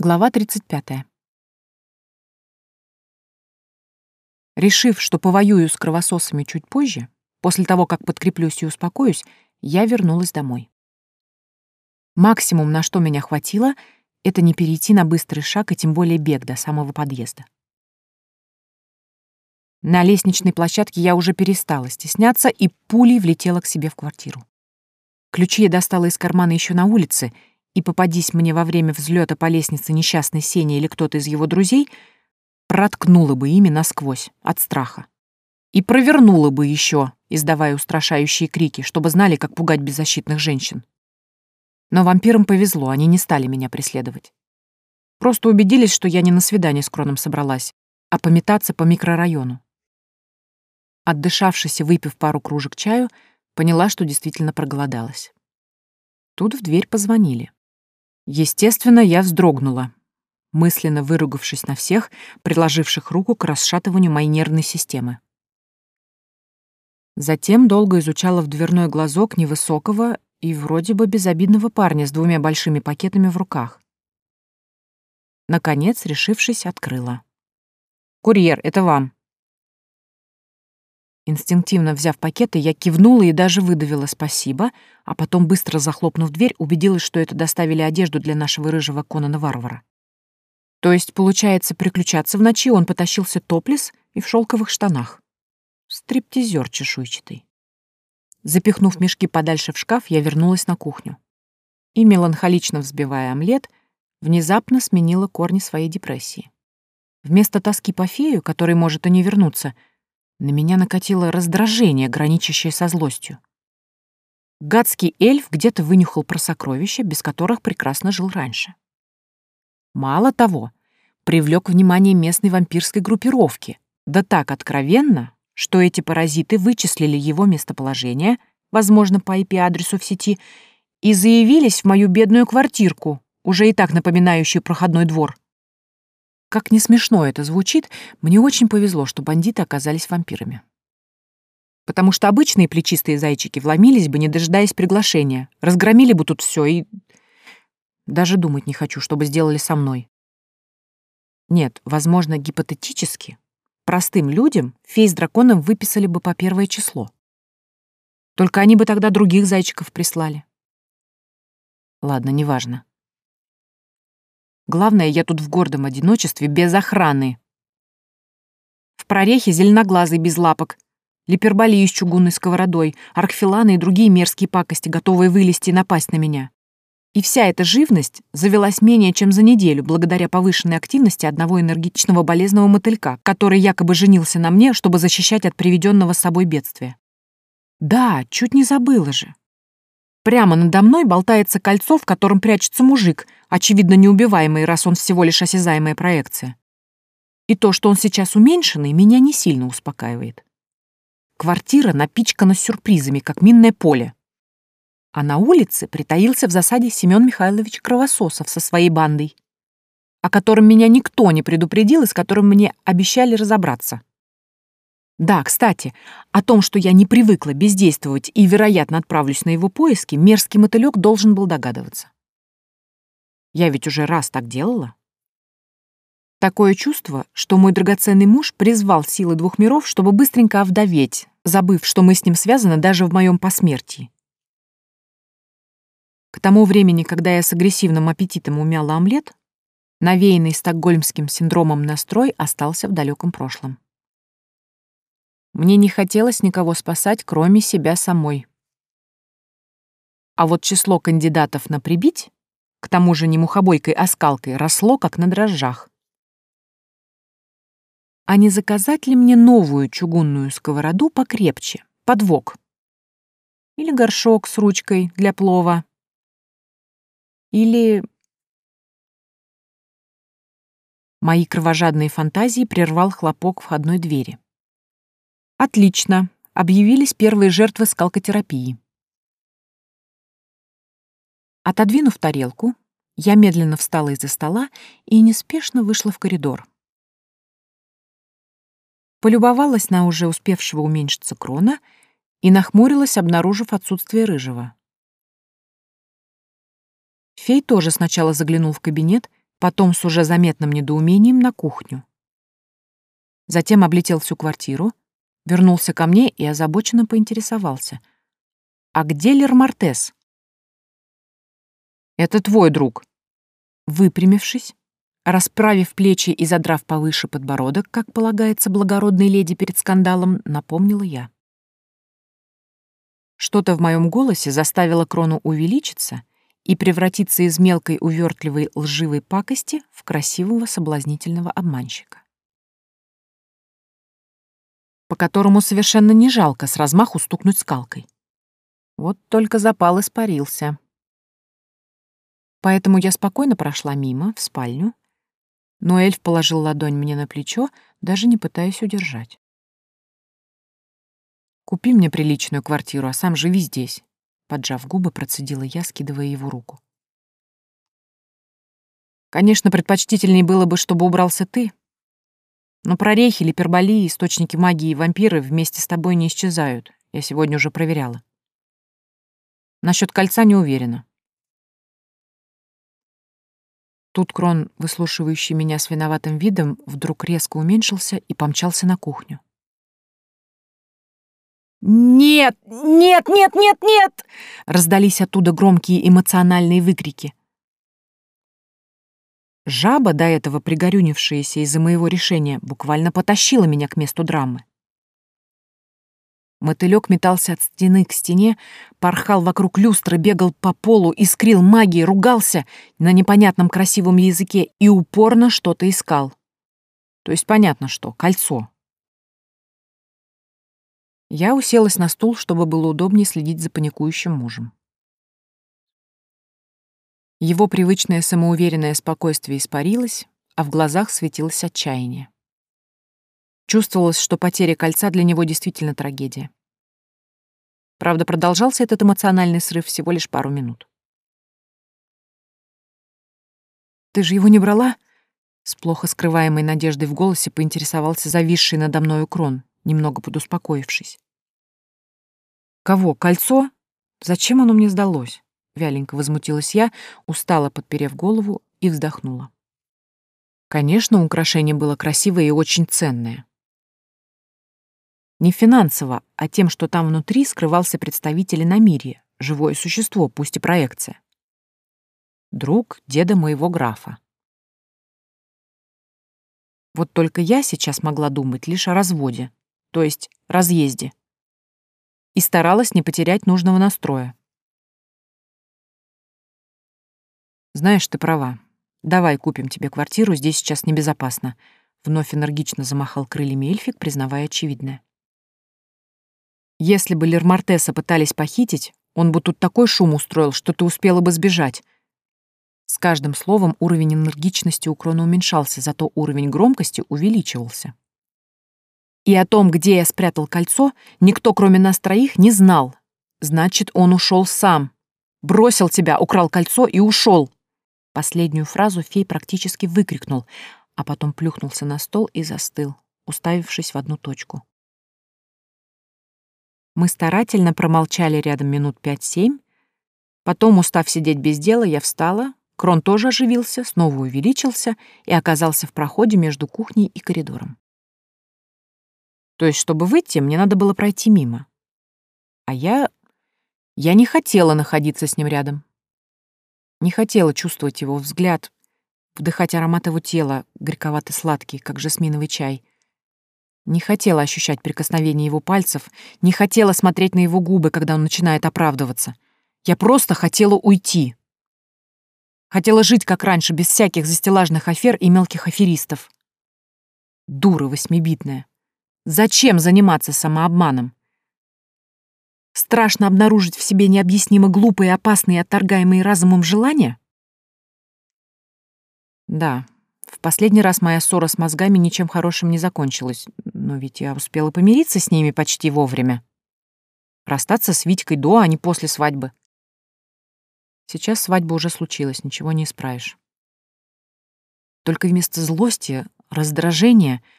Глава 35. Решив, что повоюю с кровососами чуть позже, после того, как подкреплюсь и успокоюсь, я вернулась домой. Максимум, на что меня хватило, это не перейти на быстрый шаг и тем более бег до самого подъезда. На лестничной площадке я уже перестала стесняться и пулей влетела к себе в квартиру. Ключи я достала из кармана еще на улице — и попадись мне во время взлета по лестнице несчастный Сеня или кто-то из его друзей, проткнула бы ими насквозь от страха. И провернула бы еще, издавая устрашающие крики, чтобы знали, как пугать беззащитных женщин. Но вампирам повезло, они не стали меня преследовать. Просто убедились, что я не на свидание с Кроном собралась, а пометаться по микрорайону. Отдышавшись и выпив пару кружек чаю, поняла, что действительно проголодалась. Тут в дверь позвонили. Естественно, я вздрогнула, мысленно выругавшись на всех, приложивших руку к расшатыванию моей нервной системы. Затем долго изучала в дверной глазок невысокого и вроде бы безобидного парня с двумя большими пакетами в руках. Наконец, решившись, открыла. «Курьер, это вам». Инстинктивно взяв пакеты, я кивнула и даже выдавила спасибо, а потом, быстро захлопнув дверь, убедилась, что это доставили одежду для нашего рыжего Конана-варвара. То есть, получается, приключаться в ночи он потащился топлес и в шелковых штанах. Стриптизер чешуйчатый. Запихнув мешки подальше в шкаф, я вернулась на кухню. И, меланхолично взбивая омлет, внезапно сменила корни своей депрессии. Вместо тоски по фею, которой может и не вернуться — на меня накатило раздражение, граничащее со злостью. Гадский эльф где-то вынюхал про сокровища, без которых прекрасно жил раньше. Мало того, привлек внимание местной вампирской группировки, да так откровенно, что эти паразиты вычислили его местоположение, возможно, по IP-адресу в сети, и заявились в мою бедную квартирку, уже и так напоминающую проходной двор. Как не смешно это звучит, мне очень повезло, что бандиты оказались вампирами. Потому что обычные плечистые зайчики вломились бы, не дожидаясь приглашения, разгромили бы тут все и... Даже думать не хочу, чтобы сделали со мной. Нет, возможно, гипотетически, простым людям фей с драконом выписали бы по первое число. Только они бы тогда других зайчиков прислали. Ладно, неважно. Главное, я тут в гордом одиночестве, без охраны. В прорехе зеленоглазый без лапок, липерболии с чугунной сковородой, аркфиланы и другие мерзкие пакости, готовые вылезти и напасть на меня. И вся эта живность завелась менее чем за неделю, благодаря повышенной активности одного энергичного болезного мотылька, который якобы женился на мне, чтобы защищать от приведенного с собой бедствия. Да, чуть не забыла же. Прямо надо мной болтается кольцо, в котором прячется мужик, очевидно неубиваемый, раз он всего лишь осязаемая проекция. И то, что он сейчас уменьшенный, меня не сильно успокаивает. Квартира напичкана сюрпризами, как минное поле. А на улице притаился в засаде Семен Михайлович Кровососов со своей бандой, о котором меня никто не предупредил и с которым мне обещали разобраться. Да, кстати, о том, что я не привыкла бездействовать и, вероятно, отправлюсь на его поиски, мерзкий мотылёк должен был догадываться. Я ведь уже раз так делала. Такое чувство, что мой драгоценный муж призвал силы двух миров, чтобы быстренько овдоветь, забыв, что мы с ним связаны даже в моем посмертии. К тому времени, когда я с агрессивным аппетитом умяла омлет, навеянный стокгольмским синдромом настрой остался в далеком прошлом. Мне не хотелось никого спасать, кроме себя самой. А вот число кандидатов на прибить, к тому же не мухобойкой, а скалкой, росло, как на дрожжах. А не заказать ли мне новую чугунную сковороду покрепче, подвок? Или горшок с ручкой для плова? Или... Мои кровожадные фантазии прервал хлопок входной двери. Отлично. Объявились первые жертвы скалкотерапии. Отодвинув тарелку, я медленно встала из-за стола и неспешно вышла в коридор. Полюбовалась на уже успевшего уменьшиться крона и нахмурилась, обнаружив отсутствие рыжего. Фей тоже сначала заглянул в кабинет, потом с уже заметным недоумением на кухню. Затем облетел всю квартиру, вернулся ко мне и озабоченно поинтересовался. «А где Лер Мартес?» «Это твой друг». Выпрямившись, расправив плечи и задрав повыше подбородок, как полагается благородной леди перед скандалом, напомнила я. Что-то в моем голосе заставило крону увеличиться и превратиться из мелкой увертливой лживой пакости в красивого соблазнительного обманщика по которому совершенно не жалко с размаху стукнуть скалкой. Вот только запал испарился. Поэтому я спокойно прошла мимо, в спальню, но эльф положил ладонь мне на плечо, даже не пытаясь удержать. «Купи мне приличную квартиру, а сам живи здесь», — поджав губы, процедила я, скидывая его руку. «Конечно, предпочтительнее было бы, чтобы убрался ты, но прорехи, липерболии, источники магии и вампиры вместе с тобой не исчезают. Я сегодня уже проверяла. Насчет кольца не уверена. Тут Крон, выслушивающий меня с виноватым видом, вдруг резко уменьшился и помчался на кухню. «Нет! Нет! Нет! Нет! Нет!» Раздались оттуда громкие эмоциональные выкрики. Жаба, до этого пригорюнившаяся из-за моего решения, буквально потащила меня к месту драмы. Мотылёк метался от стены к стене, порхал вокруг люстры, бегал по полу, искрил магией, ругался на непонятном красивом языке и упорно что-то искал. То есть понятно что, кольцо. Я уселась на стул, чтобы было удобнее следить за паникующим мужем. Его привычное самоуверенное спокойствие испарилось, а в глазах светилось отчаяние. Чувствовалось, что потеря кольца для него действительно трагедия. Правда, продолжался этот эмоциональный срыв всего лишь пару минут. «Ты же его не брала?» С плохо скрываемой надеждой в голосе поинтересовался зависший надо мною крон, немного подуспокоившись. «Кого? Кольцо? Зачем оно мне сдалось?» Вяленько возмутилась я, устало подперев голову и вздохнула. Конечно, украшение было красивое и очень ценное. Не финансово, а тем, что там внутри скрывался представитель иномирия, живое существо, пусть и проекция. Друг деда моего графа. Вот только я сейчас могла думать лишь о разводе, то есть разъезде, и старалась не потерять нужного настроя. Знаешь, ты права. Давай купим тебе квартиру, здесь сейчас небезопасно. Вновь энергично замахал крыльями эльфик, признавая очевидное. Если бы Лермартеса пытались похитить, он бы тут такой шум устроил, что ты успела бы сбежать. С каждым словом уровень энергичности у Крона уменьшался, зато уровень громкости увеличивался. И о том, где я спрятал кольцо, никто, кроме нас троих, не знал. Значит, он ушел сам. Бросил тебя, украл кольцо и ушел. Последнюю фразу фей практически выкрикнул, а потом плюхнулся на стол и застыл, уставившись в одну точку. Мы старательно промолчали рядом минут пять-семь. Потом, устав сидеть без дела, я встала, Крон тоже оживился, снова увеличился и оказался в проходе между кухней и коридором. То есть, чтобы выйти, мне надо было пройти мимо. А я... Я не хотела находиться с ним рядом. Не хотела чувствовать его взгляд, вдыхать аромат его тела, горьковато-сладкий, как жасминовый чай. Не хотела ощущать прикосновение его пальцев, не хотела смотреть на его губы, когда он начинает оправдываться. Я просто хотела уйти. Хотела жить, как раньше, без всяких застелажных афер и мелких аферистов. Дура восьмибитная. Зачем заниматься самообманом? Страшно обнаружить в себе необъяснимо глупые, опасные, отторгаемые разумом желания? Да, в последний раз моя ссора с мозгами ничем хорошим не закончилась, но ведь я успела помириться с ними почти вовремя. Расстаться с Витькой до, а не после свадьбы. Сейчас свадьба уже случилась, ничего не исправишь. Только вместо злости, раздражения —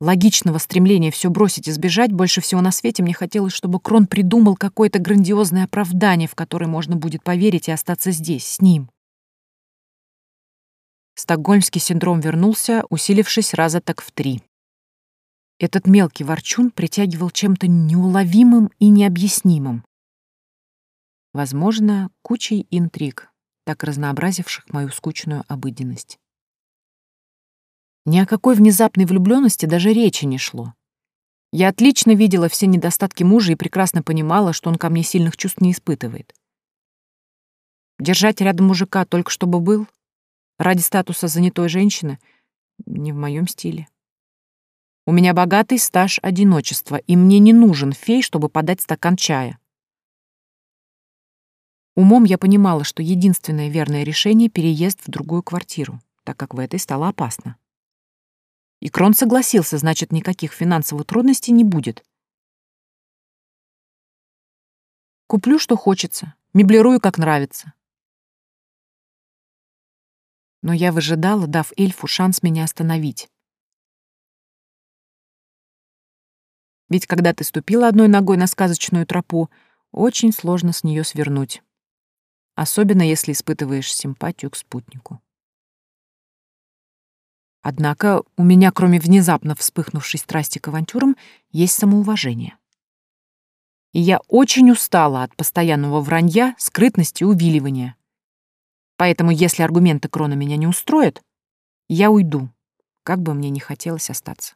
логичного стремления все бросить и сбежать, больше всего на свете мне хотелось, чтобы Крон придумал какое-то грандиозное оправдание, в которое можно будет поверить и остаться здесь, с ним. Стокгольмский синдром вернулся, усилившись раза так в три. Этот мелкий ворчун притягивал чем-то неуловимым и необъяснимым. Возможно, кучей интриг, так разнообразивших мою скучную обыденность. Ни о какой внезапной влюбленности даже речи не шло. Я отлично видела все недостатки мужа и прекрасно понимала, что он ко мне сильных чувств не испытывает. Держать рядом мужика только чтобы был, ради статуса занятой женщины, не в моем стиле. У меня богатый стаж одиночества, и мне не нужен фей, чтобы подать стакан чая. Умом я понимала, что единственное верное решение — переезд в другую квартиру, так как в этой стало опасно. И Крон согласился, значит, никаких финансовых трудностей не будет. Куплю, что хочется, меблирую, как нравится. Но я выжидала, дав эльфу шанс меня остановить. Ведь когда ты ступила одной ногой на сказочную тропу, очень сложно с нее свернуть. Особенно если испытываешь симпатию к спутнику. Однако у меня, кроме внезапно вспыхнувшей страсти к авантюрам, есть самоуважение. И я очень устала от постоянного вранья, скрытности и увиливания. Поэтому, если аргументы Крона меня не устроят, я уйду, как бы мне не хотелось остаться.